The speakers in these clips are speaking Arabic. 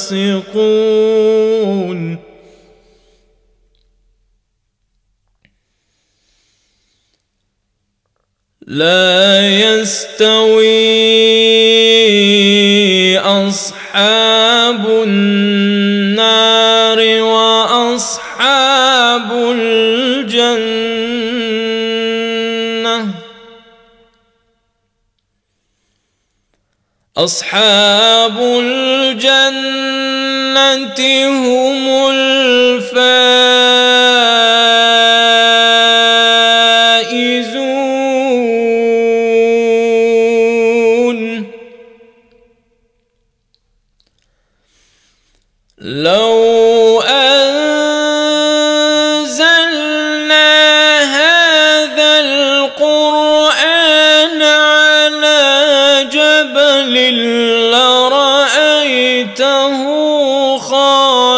الفاسقون. لا يستوي أصحاب النار وأصحاب الجنة. أصحاب الجنة هم الفائزون. لو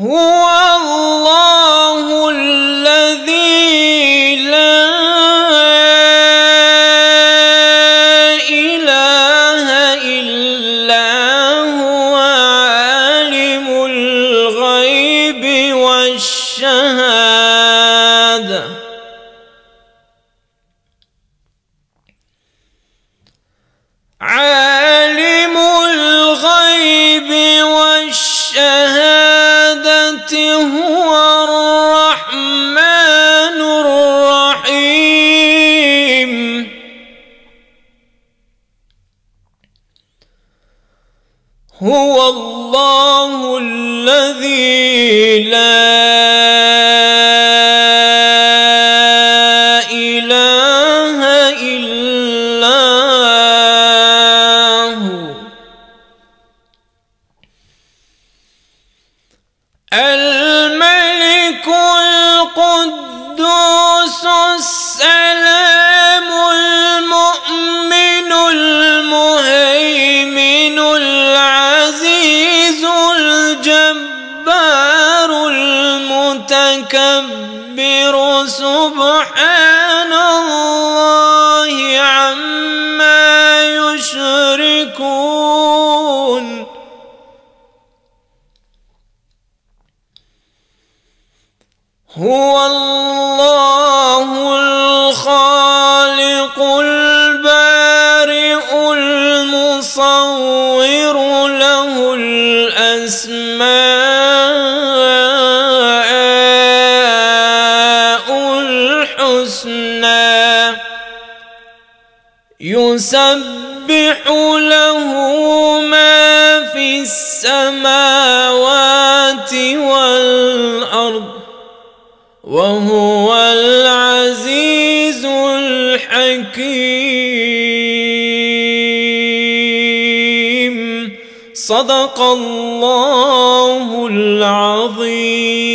هو الله الذي لا إله إلا هو عالم الغيب والشهادة. هو الله الذي لا إله إلا هو. الملك سبحان الله عما يشركون. هو الله الخالق البارئ المصور له الأسماء يسبح له ما في السماوات والأرض وهو العزيز الحكيم. صدق الله العظيم.